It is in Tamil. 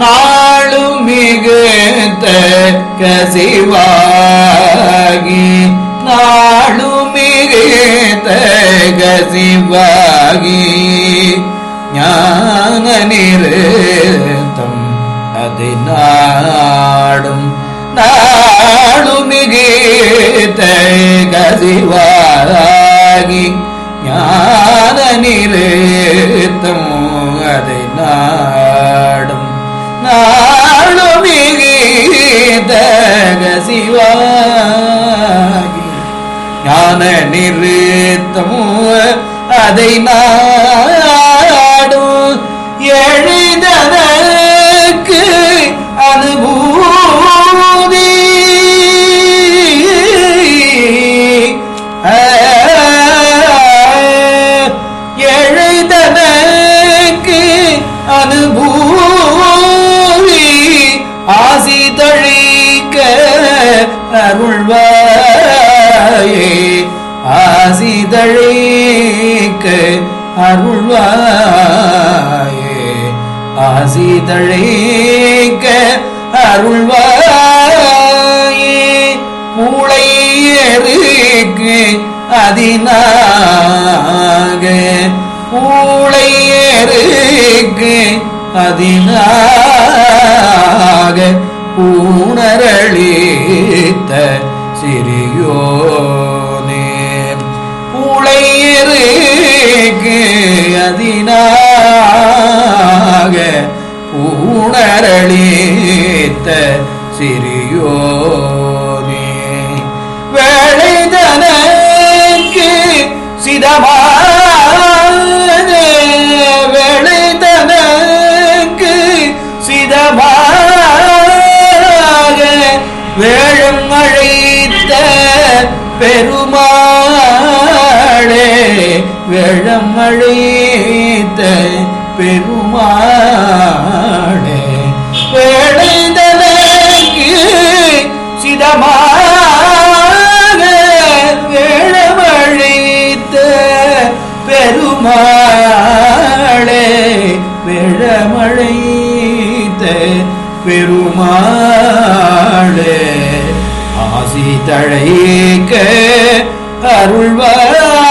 நாளும் மிகுத்த கசிவாகி சிவாகி ஞான நிறுத்தம் அதை நாடும் நாளும் மிகுத்த கசிவாகி ஞான நிறுத்தம் அதை நாடும் நாளும் மிகுதக ஞான நிறுத்தம் அதை நாடும். எழுததற்கு அனுபூதி. எழுததற்கு அனுபூதி. ஆசி தழிக்க அருள்வாயே ஆசி அருள்வாயே. ஆசி அருள்வாயே. மூளை அதினாக. மூளை அதினாக. பூணரளித்த சிறி பூளை எருக்கு அதினாக உணரளித்த சிறியோனே. வேளைதனக்கு சிதமா அழைத்த பெருமாளே வேளைதனக்கு சிதமாக வேழமழைத்த பெருமாளே வேழமழைத்த பெருமாளே ஆசி தழைக்க அருள்வாயே.